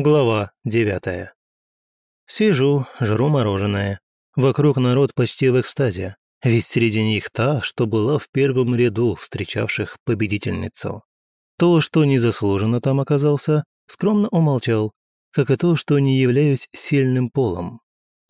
Глава девятая. Сижу, жру мороженое. Вокруг народ почти в экстазе, ведь среди них та, что была в первом ряду встречавших победительницу. То, что незаслуженно там оказался, скромно умолчал, как и то, что не являюсь сильным полом.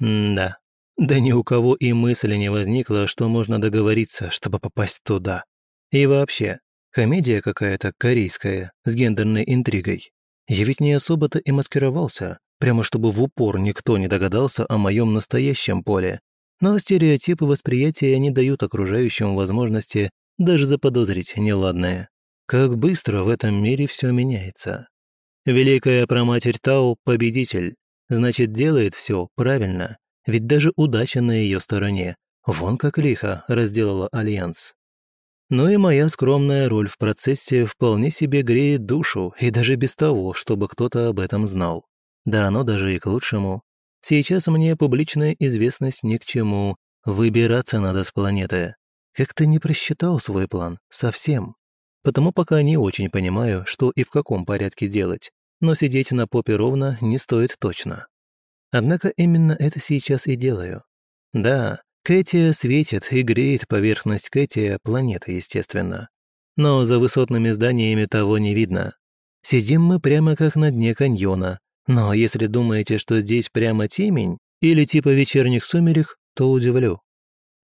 М да, да ни у кого и мысли не возникло, что можно договориться, чтобы попасть туда. И вообще, комедия какая-то корейская, с гендерной интригой. Я ведь не особо-то и маскировался, прямо чтобы в упор никто не догадался о моем настоящем поле. Но стереотипы восприятия не дают окружающим возможности даже заподозрить неладное. Как быстро в этом мире все меняется. Великая проматерь Тау – победитель, значит, делает все правильно, ведь даже удача на ее стороне. Вон как лихо разделала Альянс. Но и моя скромная роль в процессе вполне себе греет душу, и даже без того, чтобы кто-то об этом знал. Да оно даже и к лучшему. Сейчас мне публичная известность ни к чему. Выбираться надо с планеты. Как-то не просчитал свой план. Совсем. Потому пока не очень понимаю, что и в каком порядке делать. Но сидеть на попе ровно не стоит точно. Однако именно это сейчас и делаю. Да, Кэтия светит и греет поверхность Кэтия, планеты, естественно. Но за высотными зданиями того не видно. Сидим мы прямо как на дне каньона, но если думаете, что здесь прямо темень или типа вечерних сумерек, то удивлю.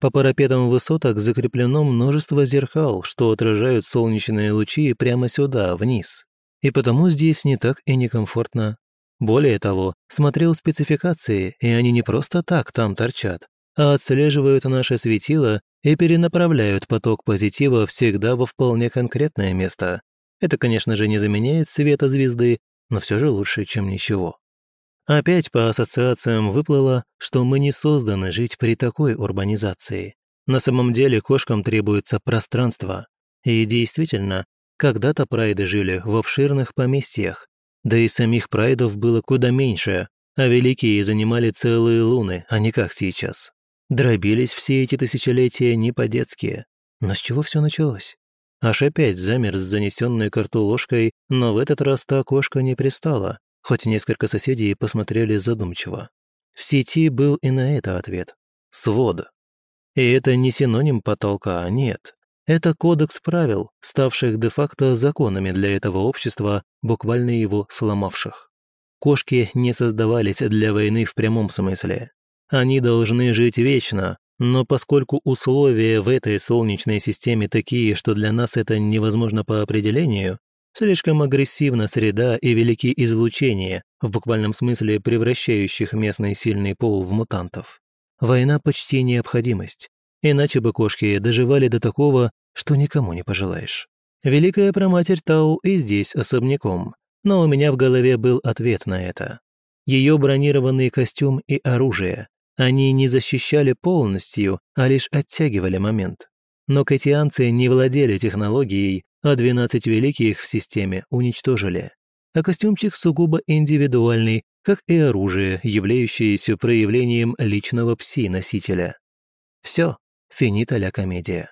По парапетам высоток закреплено множество зеркал, что отражают солнечные лучи прямо сюда, вниз. И потому здесь не так и некомфортно. Более того, смотрел спецификации, и они не просто так там торчат, а отслеживают наше светило и перенаправляют поток позитива всегда во вполне конкретное место. Это, конечно же, не заменяет света звезды, но все же лучше, чем ничего. Опять по ассоциациям выплыло, что мы не созданы жить при такой урбанизации. На самом деле кошкам требуется пространство. И действительно, когда-то прайды жили в обширных поместьях, да и самих прайдов было куда меньше, а великие занимали целые луны, а не как сейчас. Дробились все эти тысячелетия не по-детски. Но с чего все началось? Аж опять замер с занесенной карту ложкой, но в этот раз та кошка не пристала, хоть несколько соседей посмотрели задумчиво. В сети был и на это ответ. Свод. И это не синоним потолка, а нет. Это кодекс правил, ставших де-факто законами для этого общества, буквально его сломавших. Кошки не создавались для войны в прямом смысле. Они должны жить вечно, но поскольку условия в этой солнечной системе такие, что для нас это невозможно по определению, слишком агрессивна среда и велики излучения, в буквальном смысле превращающих местный сильный пол в мутантов. Война почти необходимость, иначе бы кошки доживали до такого, что никому не пожелаешь. Великая проматерь Тау и здесь особняком, но у меня в голове был ответ на это. Ее бронированный костюм и оружие, они не защищали полностью, а лишь оттягивали момент. Но катианцы не владели технологией, а 12 великих в системе уничтожили. А костюмчик сугубо индивидуальный, как и оружие, являющееся проявлением личного пси-носителя. Все, финита ля комедия.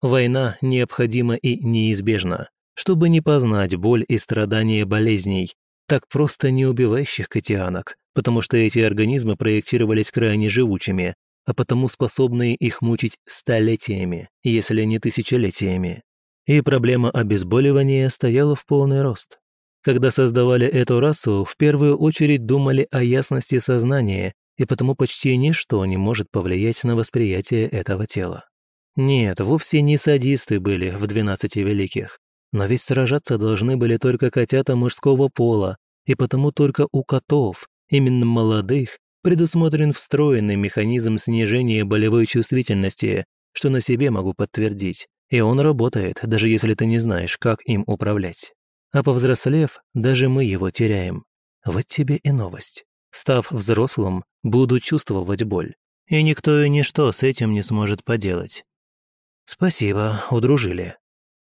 Война необходима и неизбежна, чтобы не познать боль и страдания болезней, так просто не убивающих котианок, потому что эти организмы проектировались крайне живучими, а потому способные их мучить столетиями, если не тысячелетиями. И проблема обезболивания стояла в полный рост. Когда создавали эту расу, в первую очередь думали о ясности сознания, и потому почти ничто не может повлиять на восприятие этого тела. Нет, вовсе не садисты были в «Двенадцати великих», но ведь сражаться должны были только котята мужского пола, и потому только у котов, именно молодых, предусмотрен встроенный механизм снижения болевой чувствительности, что на себе могу подтвердить, и он работает, даже если ты не знаешь, как им управлять. А повзрослев, даже мы его теряем. Вот тебе и новость. Став взрослым, буду чувствовать боль. И никто и ничто с этим не сможет поделать. Спасибо, удружили.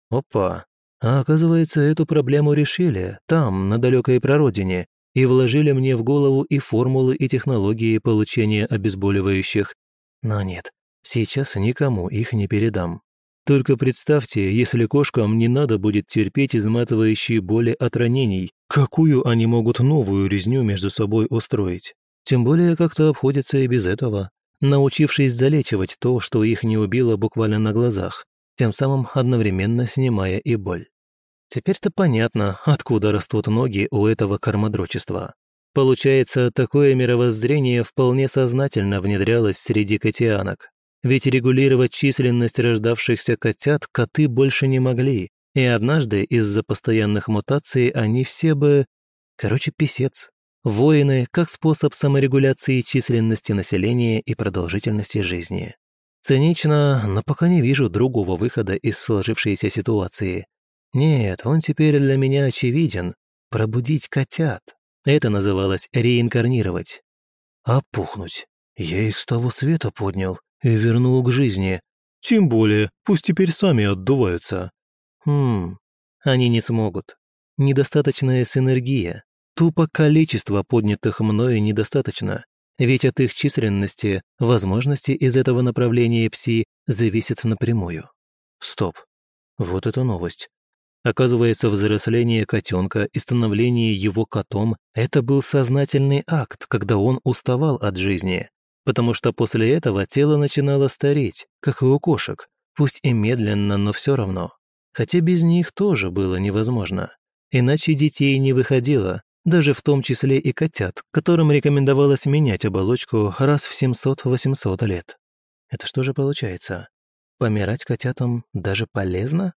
Опа, а оказывается, эту проблему решили там, на далекой прародине, и вложили мне в голову и формулы, и технологии получения обезболивающих. Но нет, сейчас никому их не передам. Только представьте, если кошкам не надо будет терпеть изматывающие боли от ранений, какую они могут новую резню между собой устроить. Тем более как-то обходятся и без этого, научившись залечивать то, что их не убило буквально на глазах, тем самым одновременно снимая и боль. Теперь-то понятно, откуда растут ноги у этого кормодрочества. Получается, такое мировоззрение вполне сознательно внедрялось среди котианок. Ведь регулировать численность рождавшихся котят коты больше не могли, и однажды из-за постоянных мутаций они все бы... Короче, писец. Воины как способ саморегуляции численности населения и продолжительности жизни. Цинично, но пока не вижу другого выхода из сложившейся ситуации. Нет, он теперь для меня очевиден. Пробудить котят. Это называлось реинкарнировать. Опухнуть. Я их с того света поднял и вернул к жизни. Тем более, пусть теперь сами отдуваются. Хм, они не смогут. Недостаточная синергия. Тупо количество поднятых мною недостаточно. Ведь от их численности возможности из этого направления пси зависят напрямую. Стоп. Вот это новость. Оказывается, взросление котенка и становление его котом – это был сознательный акт, когда он уставал от жизни, потому что после этого тело начинало стареть, как и у кошек, пусть и медленно, но все равно. Хотя без них тоже было невозможно. Иначе детей не выходило, даже в том числе и котят, которым рекомендовалось менять оболочку раз в 700-800 лет. Это что же получается? Помирать котятам даже полезно?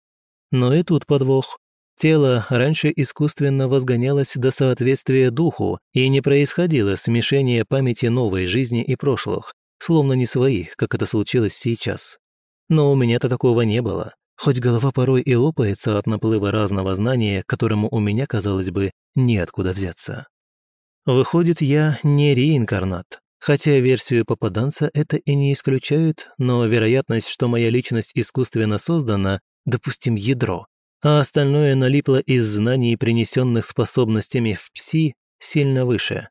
Но и тут подвох. Тело раньше искусственно возгонялось до соответствия духу, и не происходило смешение памяти новой жизни и прошлых, словно не своих, как это случилось сейчас. Но у меня-то такого не было. Хоть голова порой и лопается от наплыва разного знания, которому у меня, казалось бы, неоткуда взяться. Выходит, я не реинкарнат. Хотя версию попаданца это и не исключают, но вероятность, что моя личность искусственно создана, допустим, ядро, а остальное налипло из знаний, принесенных способностями в ПСИ, сильно выше.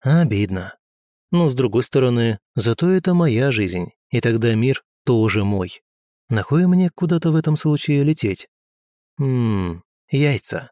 Обидно. Но, с другой стороны, зато это моя жизнь, и тогда мир тоже мой. Нахуй мне куда-то в этом случае лететь? Ммм, яйца.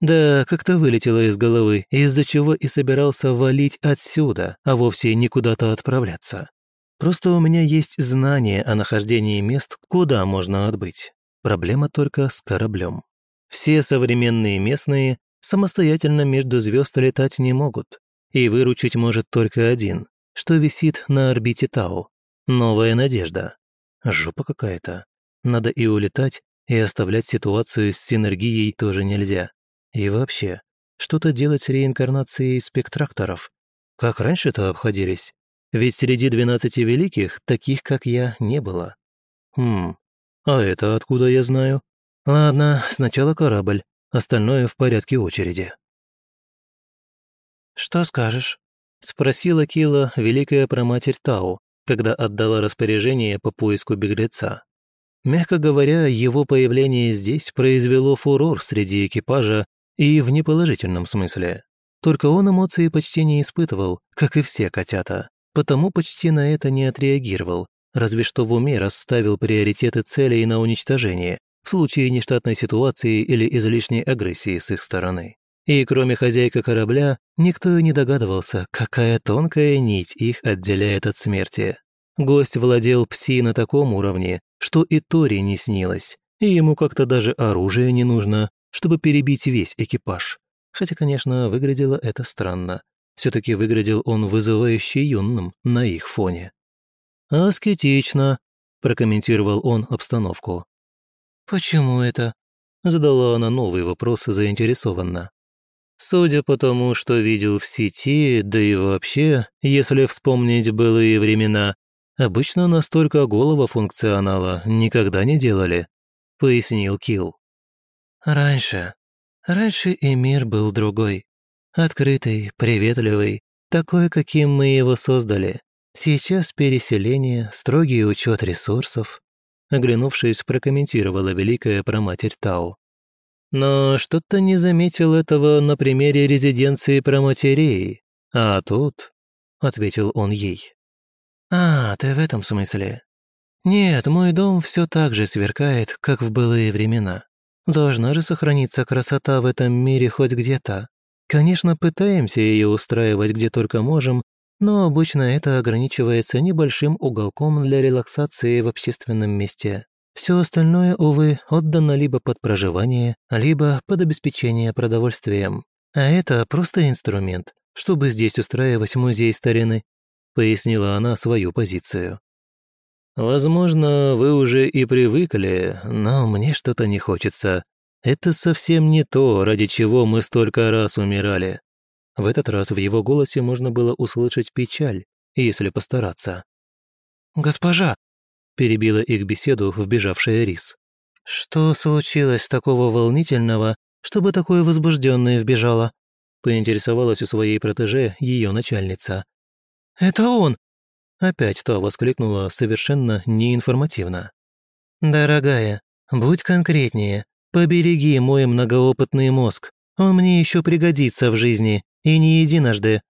Да, как-то вылетело из головы, из-за чего и собирался валить отсюда, а вовсе не куда-то отправляться. Просто у меня есть знание о нахождении мест, куда можно отбыть. Проблема только с кораблем. Все современные местные самостоятельно между звезд летать не могут, и выручить может только один, что висит на орбите Тау. Новая надежда. Жопа какая-то. Надо и улетать, и оставлять ситуацию с синергией тоже нельзя. И вообще, что-то делать с реинкарнацией спектракторов. Как раньше-то обходились? Ведь среди двенадцати великих таких, как я, не было. Хм, а это откуда я знаю? Ладно, сначала корабль, остальное в порядке очереди. «Что скажешь?» — спросила Кила, великая проматерь Тау, когда отдала распоряжение по поиску беглеца. Мягко говоря, его появление здесь произвело фурор среди экипажа и в неположительном смысле. Только он эмоции почти не испытывал, как и все котята, потому почти на это не отреагировал, разве что в уме расставил приоритеты целей на уничтожение в случае нештатной ситуации или излишней агрессии с их стороны. И кроме хозяйка корабля, никто не догадывался, какая тонкая нить их отделяет от смерти. Гость владел пси на таком уровне, что и Тори не снилось, и ему как-то даже оружие не нужно, чтобы перебить весь экипаж. Хотя, конечно, выглядело это странно. Все-таки выглядел он вызывающе юным на их фоне. «Аскетично», – прокомментировал он обстановку. «Почему это?» – задала она новый вопрос заинтересованно. Судя по тому, что видел в сети, да и вообще, если вспомнить былые времена, обычно настолько голого функционала никогда не делали, пояснил Килл. Раньше. Раньше и мир был другой. Открытый, приветливый, такой, каким мы его создали. Сейчас переселение, строгий учет ресурсов. Оглянувшись, прокомментировала великая проматерь Тау. Но что-то не заметил этого на примере резиденции проматерей. А тут, ответил он ей. А, ты в этом смысле. «Нет, мой дом все так же сверкает, как в былые времена. Должна же сохраниться красота в этом мире хоть где-то. Конечно, пытаемся ее устраивать где только можем, но обычно это ограничивается небольшим уголком для релаксации в общественном месте. Все остальное, увы, отдано либо под проживание, либо под обеспечение продовольствием. А это просто инструмент, чтобы здесь устраивать музей старины, пояснила она свою позицию. Возможно, вы уже и привыкли, но мне что-то не хочется. Это совсем не то, ради чего мы столько раз умирали. В этот раз в его голосе можно было услышать печаль, если постараться. «Госпожа!» – перебила их беседу вбежавшая Рис. «Что случилось такого волнительного, чтобы такое возбужденное вбежала?» – поинтересовалась у своей протеже ее начальница. «Это он!» Опять то воскликнула совершенно неинформативно. «Дорогая, будь конкретнее. Побереги мой многоопытный мозг. Он мне еще пригодится в жизни, и не единожды»,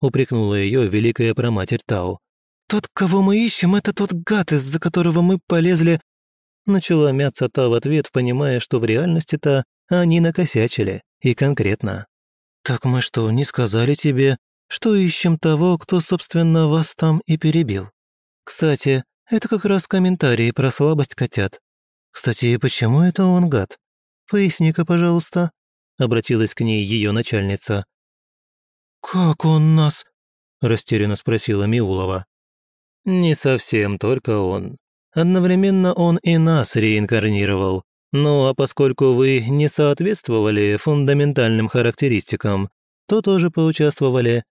упрекнула ее великая проматерь Тау. «Тот, кого мы ищем, это тот гад, из-за которого мы полезли...» Начала мяться та в ответ, понимая, что в реальности-то они накосячили, и конкретно. «Так мы что, не сказали тебе, что ищем того, кто, собственно, вас там и перебил. Кстати, это как раз комментарии про слабость котят. Кстати, почему это он гад? Поясни-ка, пожалуйста», — обратилась к ней ее начальница. «Как он нас?» — растерянно спросила Миулова. «Не совсем только он. Одновременно он и нас реинкарнировал. Ну а поскольку вы не соответствовали фундаментальным характеристикам, то тоже поучаствовали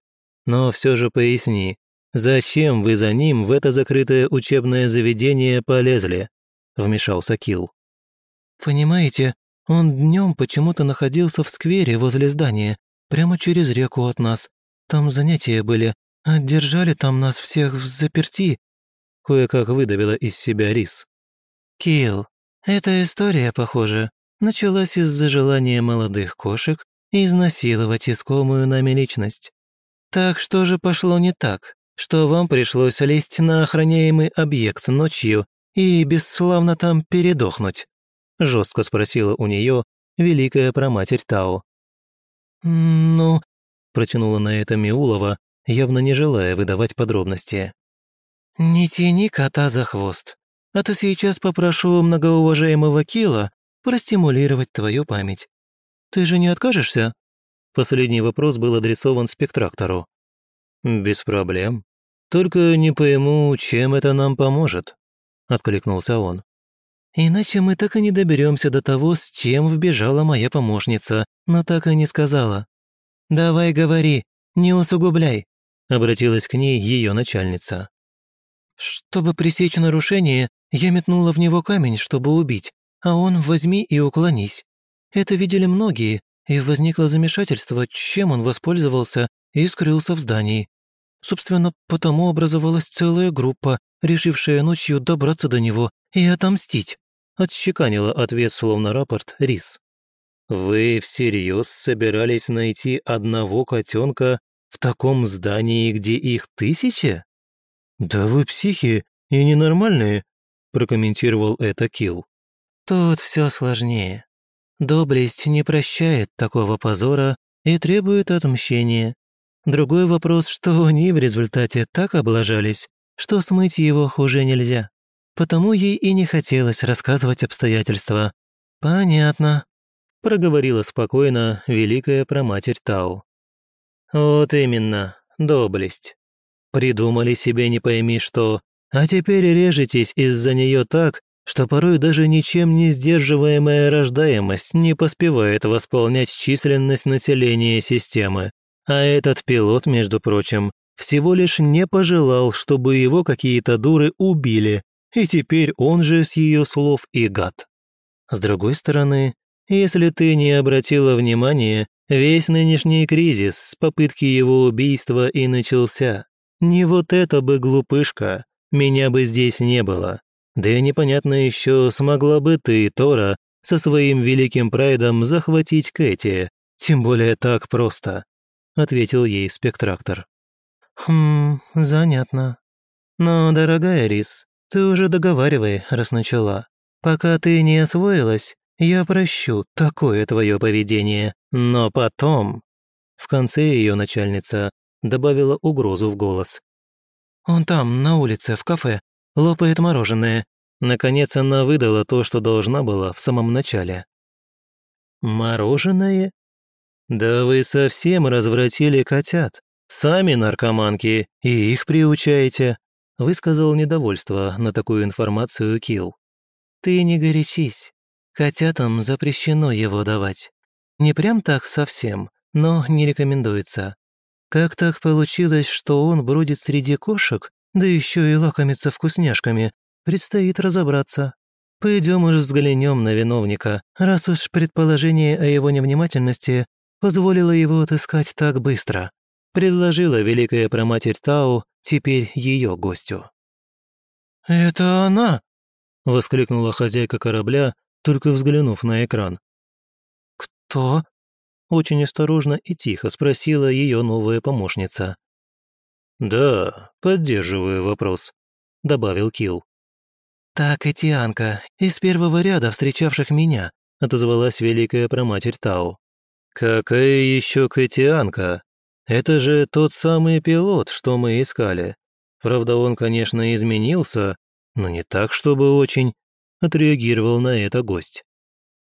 но все же поясни, зачем вы за ним в это закрытое учебное заведение полезли?» – вмешался Килл. «Понимаете, он днем почему-то находился в сквере возле здания, прямо через реку от нас. Там занятия были, а держали там нас всех в заперти», – кое-как выдавила из себя Рис. «Килл, эта история, похоже, началась из-за желания молодых кошек изнасиловать искомую нами личность. Так что же пошло не так, что вам пришлось лезть на охраняемый объект ночью и бесславно там передохнуть?» Жестко спросила у нее великая проматерь Тао. «Ну...» – протянула на это Миулова, явно не желая выдавать подробности. «Не тяни кота за хвост, а то сейчас попрошу многоуважаемого Кила простимулировать твою память. Ты же не откажешься?» Последний вопрос был адресован спектрактору. «Без проблем. Только не пойму, чем это нам поможет», — откликнулся он. «Иначе мы так и не доберемся до того, с чем вбежала моя помощница, но так и не сказала. Давай говори, не усугубляй», — обратилась к ней ее начальница. «Чтобы пресечь нарушение, я метнула в него камень, чтобы убить, а он возьми и уклонись. Это видели многие, и возникло замешательство, чем он воспользовался и скрылся в здании. Собственно, потому образовалась целая группа, решившая ночью добраться до него и отомстить. Отщеканила ответ, словно рапорт, Рис. «Вы всерьез собирались найти одного котенка в таком здании, где их тысячи?» «Да вы психи и ненормальные», прокомментировал это Килл. «Тут все сложнее. Доблесть не прощает такого позора и требует отмщения. Другой вопрос, что они в результате так облажались, что смыть его уже нельзя. Потому ей и не хотелось рассказывать обстоятельства. «Понятно», — проговорила спокойно великая проматерь Тау. «Вот именно, доблесть. Придумали себе не пойми что, а теперь режетесь из-за нее так, что порой даже ничем не сдерживаемая рождаемость не поспевает восполнять численность населения системы. А этот пилот, между прочим, всего лишь не пожелал, чтобы его какие-то дуры убили, и теперь он же с ее слов и гад. С другой стороны, если ты не обратила внимания, весь нынешний кризис с попытки его убийства и начался. Не вот это бы глупышка, меня бы здесь не было. Да и непонятно еще, смогла бы ты, Тора, со своим великим прайдом захватить Кэти, тем более так просто», — ответил ей спектрактор. «Хм, занятно. Но, дорогая Рис, Ты уже договаривай, раз начала. Пока ты не освоилась, я прощу такое твое поведение. Но потом...» В конце ее начальница добавила угрозу в голос. «Он там, на улице, в кафе, лопает мороженое». Наконец она выдала то, что должна была в самом начале. «Мороженое? Да вы совсем развратили котят. Сами наркоманки, и их приучаете», высказал недовольство на такую информацию Килл. «Ты не горячись. Котятам запрещено его давать. Не прям так совсем, но не рекомендуется. Как так получилось, что он бродит среди кошек, да еще и лакомится вкусняшками, предстоит разобраться. Пойдем уж взглянем на виновника, раз уж предположение о его невнимательности позволило его отыскать так быстро. Предложила великая проматерь Тау теперь ее гостю. «Это она!» — воскликнула хозяйка корабля, только взглянув на экран. «Кто?» — очень осторожно и тихо спросила ее новая помощница. «Да, поддерживаю вопрос», — добавил Килл. «Так и Тианка, из первого ряда встречавших меня», — отозвалась великая проматерь Тау. «Какая еще Катианка? Это же тот самый пилот, что мы искали. Правда, он, конечно, изменился, но не так, чтобы очень отреагировал на это гость.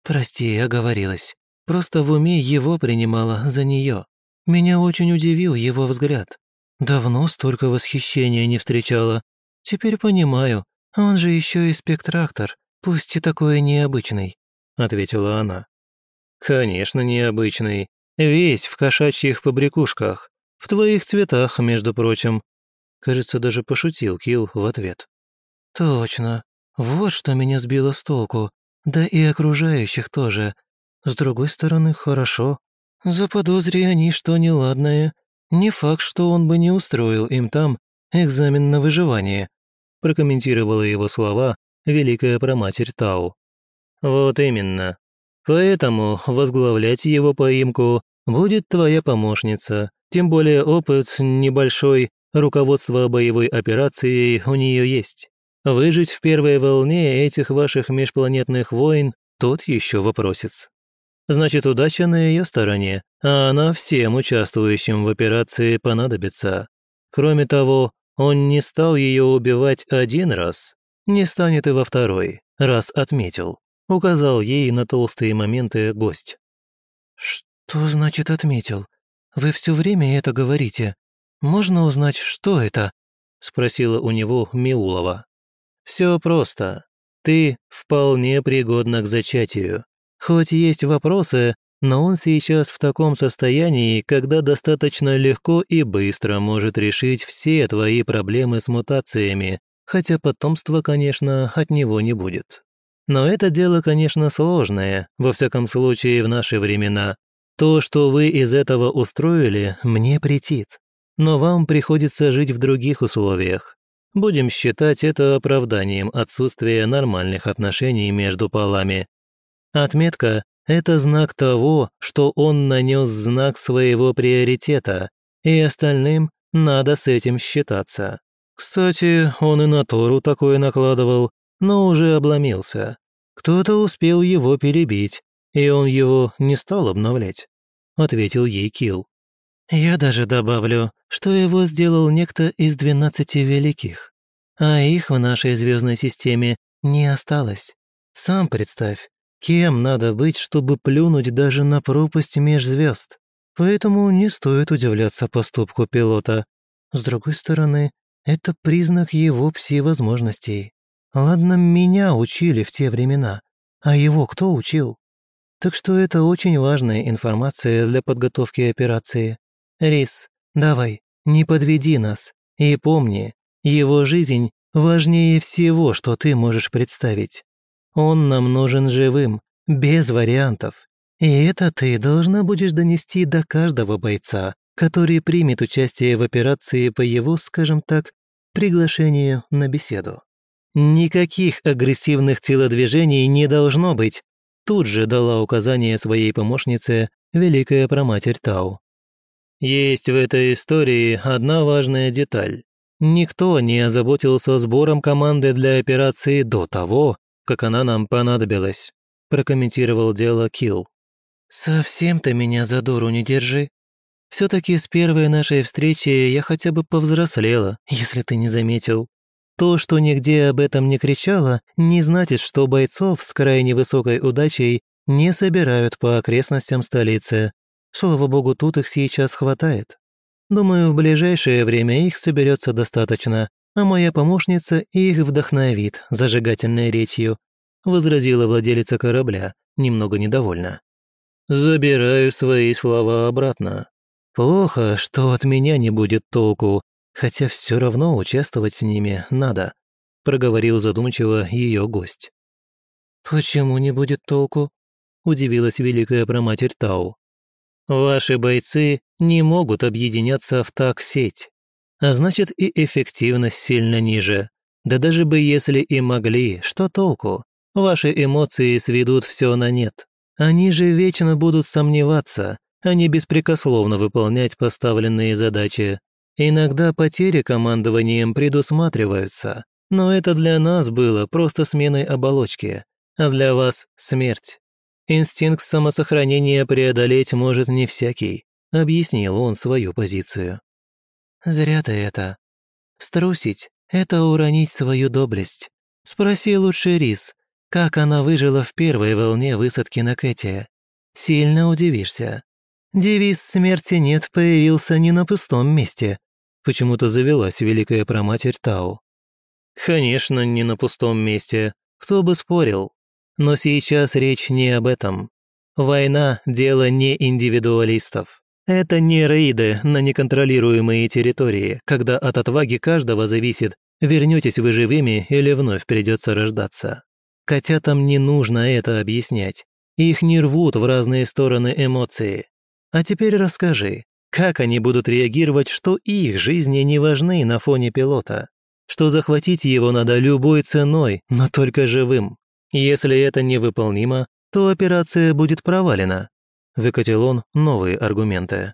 «Прости, оговорилась. Просто в уме его принимала за нее. Меня очень удивил его взгляд. Давно столько восхищения не встречала. Теперь понимаю, он же еще и спектрактор, пусть и такой необычный», — ответила она. «Конечно, необычный. Весь в кошачьих побрякушках. В твоих цветах, между прочим». Кажется, даже пошутил Килл в ответ. «Точно. Вот что меня сбило с толку, да и окружающих тоже. С другой стороны, хорошо. Заподозри они что неладное. Не факт, что он бы не устроил им там экзамен на выживание», прокомментировала его слова великая проматерь Тау. «Вот именно. Поэтому возглавлять его поимку будет твоя помощница, тем более опыт небольшой, руководство боевой операцией у нее есть. Выжить в первой волне этих ваших межпланетных войн – тот еще вопросец. Значит, удача на ее стороне, а она всем участвующим в операции понадобится. Кроме того, он не стал ее убивать один раз, не станет и во второй, раз отметил. Указал ей на толстые моменты гость. «Что значит отметил? Вы все время это говорите. Можно узнать, что это?» спросила у него Миулова. Все просто. Ты вполне пригодна к зачатию. Хоть есть вопросы, но он сейчас в таком состоянии, когда достаточно легко и быстро может решить все твои проблемы с мутациями, хотя потомства, конечно, от него не будет. Но это дело, конечно, сложное, во всяком случае в наши времена. То, что вы из этого устроили, мне претит. Но вам приходится жить в других условиях. Будем считать это оправданием отсутствия нормальных отношений между полами. Отметка – это знак того, что он нанес знак своего приоритета, и остальным надо с этим считаться. Кстати, он и на Тору такое накладывал, но уже обломился. Кто-то успел его перебить, и он его не стал обновлять», — ответил ей Килл. Я даже добавлю, что его сделал некто из двенадцати великих, а их в нашей звездной системе не осталось. Сам представь, кем надо быть, чтобы плюнуть даже на пропасть меж звезд. Поэтому не стоит удивляться поступку пилота. С другой стороны, это признак его пси-возможностей. Ладно, меня учили в те времена, а его кто учил? Так что это очень важная информация для подготовки операции. Рис, давай, не подведи нас. И помни, его жизнь важнее всего, что ты можешь представить. Он нам нужен живым, без вариантов. И это ты должна будешь донести до каждого бойца, который примет участие в операции по его, скажем так, приглашению на беседу. Никаких агрессивных телодвижений не должно быть, тут же дала указание своей помощнице Великая Проматерь Тау. Есть в этой истории одна важная деталь. Никто не озаботился сбором команды для операции до того, как она нам понадобилась», прокомментировал дело Килл. «Совсем ты меня за дуру не держи. Все-таки с первой нашей встречи я хотя бы повзрослела, если ты не заметил. То, что нигде об этом не кричала, не значит, что бойцов с крайне высокой удачей не собирают по окрестностям столицы. Слава богу, тут их сейчас хватает. Думаю, в ближайшее время их соберется достаточно, а моя помощница их вдохновит зажигательной речью», возразила владелица корабля, немного недовольна. «Забираю свои слова обратно. Плохо, что от меня не будет толку, хотя все равно участвовать с ними надо», проговорил задумчиво ее гость. «Почему не будет толку?» удивилась великая проматерь Тау. «Ваши бойцы не могут объединяться в так-сеть, а значит и эффективность сильно ниже. Да даже бы если и могли, что толку? Ваши эмоции сведут все на нет. Они же вечно будут сомневаться, а не беспрекословно выполнять поставленные задачи. Иногда потери командованием предусматриваются, но это для нас было просто сменой оболочки, а для вас – смерть. Инстинкт самосохранения преодолеть может не всякий, объяснил он свою позицию. Зря ты это. Струсить – это уронить свою доблесть. Спроси лучше Рис, как она выжила в первой волне высадки на Кэте. Сильно удивишься. Девиз «Смерти нет» появился не на пустом месте. Почему-то завелась великая проматерь Тау. Конечно, не на пустом месте. Кто бы спорил. Но сейчас речь не об этом. Война – дело не индивидуалистов. Это не рейды на неконтролируемые территории, когда от отваги каждого зависит, вернетесь вы живыми или вновь придется рождаться. Котятам не нужно это объяснять. Их не рвут в разные стороны эмоции. А теперь расскажи, как они будут реагировать, что их жизни не важны на фоне пилота? Что захватить его надо любой ценой, но только живым. Если это невыполнимо, то операция будет провалена. Выкатил он новые аргументы.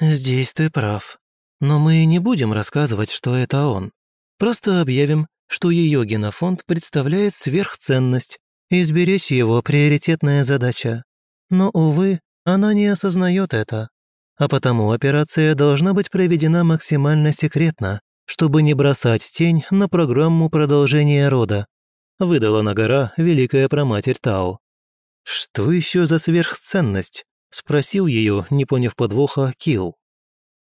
«Здесь ты прав. Но мы не будем рассказывать, что это он. Просто объявим, что ее генофонд представляет сверхценность, и сберечь его приоритетная задача. Но, увы, она не осознает это. А потому операция должна быть проведена максимально секретно, чтобы не бросать тень на программу продолжения рода. Выдала на гора великая проматерь Тау. «Что еще за сверхценность?» – спросил ее, не поняв подвоха, Килл.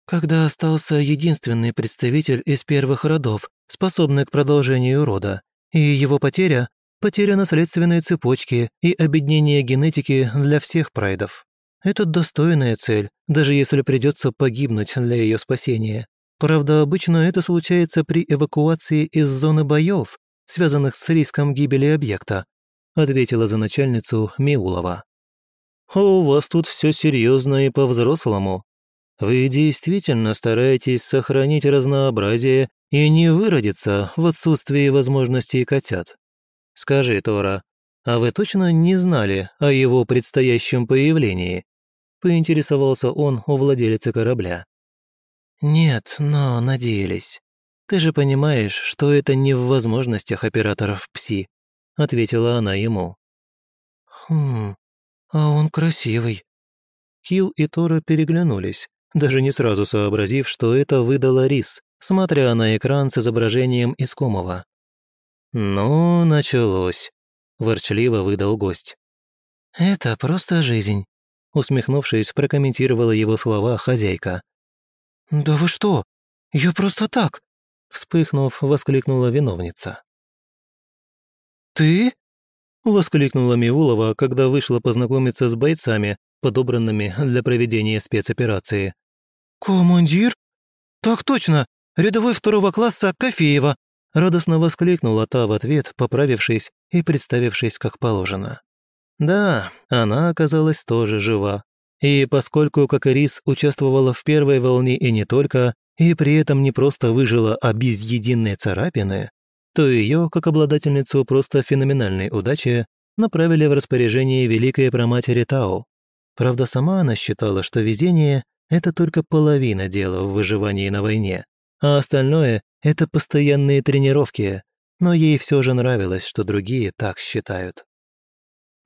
Когда остался единственный представитель из первых родов, способный к продолжению рода, и его потеря – потеря наследственной цепочки и объединение генетики для всех прайдов. Это достойная цель, даже если придется погибнуть для ее спасения. Правда, обычно это случается при эвакуации из зоны боев, связанных с риском гибели объекта, ответила за начальницу Миулова. «У вас тут все серьезно и по-взрослому. Вы действительно стараетесь сохранить разнообразие и не выродиться в отсутствии возможностей котят. Скажи, Тора, а вы точно не знали о его предстоящем появлении?» Поинтересовался он у владелицы корабля. «Нет, но надеялись. Ты же понимаешь, что это не в возможностях операторов ПСИ», ответила она ему. «Хм, а он красивый». Килл и Тора переглянулись, даже не сразу сообразив, что это выдала Рис, смотря на экран с изображением искомого. «Ну, началось», – ворчливо выдал гость. «Это просто жизнь», усмехнувшись, прокомментировала его слова хозяйка. «Да вы что? Я просто так!» Вспыхнув, воскликнула виновница. «Ты?» — воскликнула Миулова, когда вышла познакомиться с бойцами, подобранными для проведения спецоперации. «Командир? Так точно! Рядовой второго класса Кофеева!» Радостно воскликнула та в ответ, поправившись и представившись как положено. Да, она оказалась тоже жива. И поскольку Кокорис участвовала в первой волне и не только, и при этом не просто выжила, а без единой царапины, то ее, как обладательницу просто феноменальной удачи, направили в распоряжение великой проматери Тао. Правда, сама она считала, что везение – это только половина дела в выживании на войне, а остальное Это постоянные тренировки, но ей все же нравилось, что другие так считают.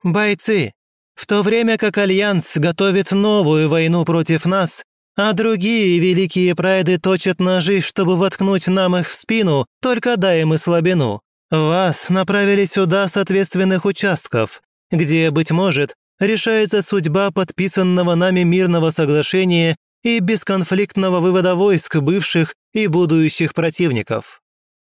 «Бойцы, в то время как Альянс готовит новую войну против нас, а другие великие прайды точат ножи, чтобы воткнуть нам их в спину, только дай им и слабину. Вас направили сюда с ответственных участков, где, быть может, решается судьба подписанного нами мирного соглашения и бесконфликтного вывода войск бывших и будущих противников.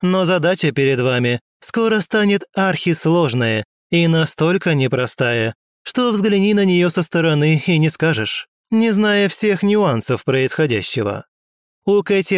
Но задача перед вами скоро станет архисложная и настолько непростая, что взгляни на нее со стороны и не скажешь, не зная всех нюансов происходящего. У Кэти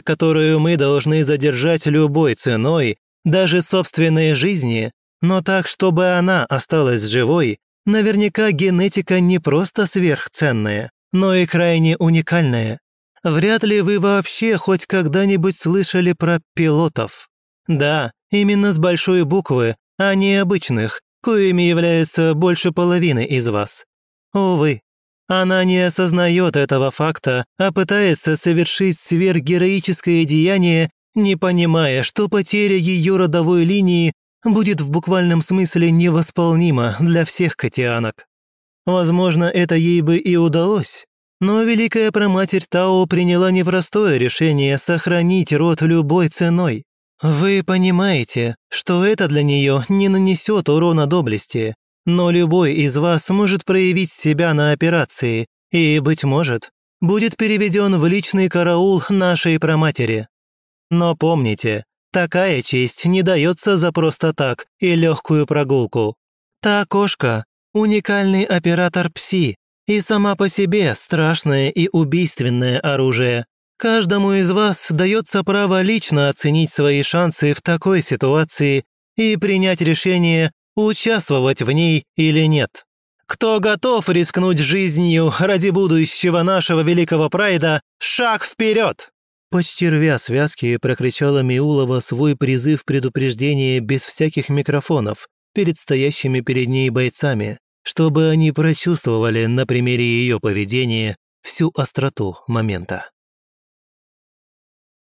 которую мы должны задержать любой ценой, даже собственной жизни, но так, чтобы она осталась живой, наверняка генетика не просто сверхценная, но и крайне уникальная. Вряд ли вы вообще хоть когда-нибудь слышали про пилотов. Да, именно с большой буквы, а не обычных, коими является больше половины из вас. Увы, она не осознает этого факта, а пытается совершить сверхгероическое деяние, не понимая, что потеря ее родовой линии будет в буквальном смысле невосполнима для всех котианок. Возможно, это ей бы и удалось, но Великая Проматерь Тао приняла непростое решение сохранить род любой ценой. Вы понимаете, что это для нее не нанесет урона доблести, но любой из вас может проявить себя на операции и, быть может, будет переведен в личный караул нашей проматери. Но помните, такая честь не дается за просто так и легкую прогулку. Та кошка – уникальный оператор ПСИ и сама по себе страшное и убийственное оружие. Каждому из вас дается право лично оценить свои шансы в такой ситуации и принять решение, участвовать в ней или нет. Кто готов рискнуть жизнью ради будущего нашего великого прайда, шаг вперед! Почти рвя связки, прокричала Миулова свой призыв предупреждения без всяких микрофонов перед стоящими перед ней бойцами, чтобы они прочувствовали на примере ее поведения всю остроту момента.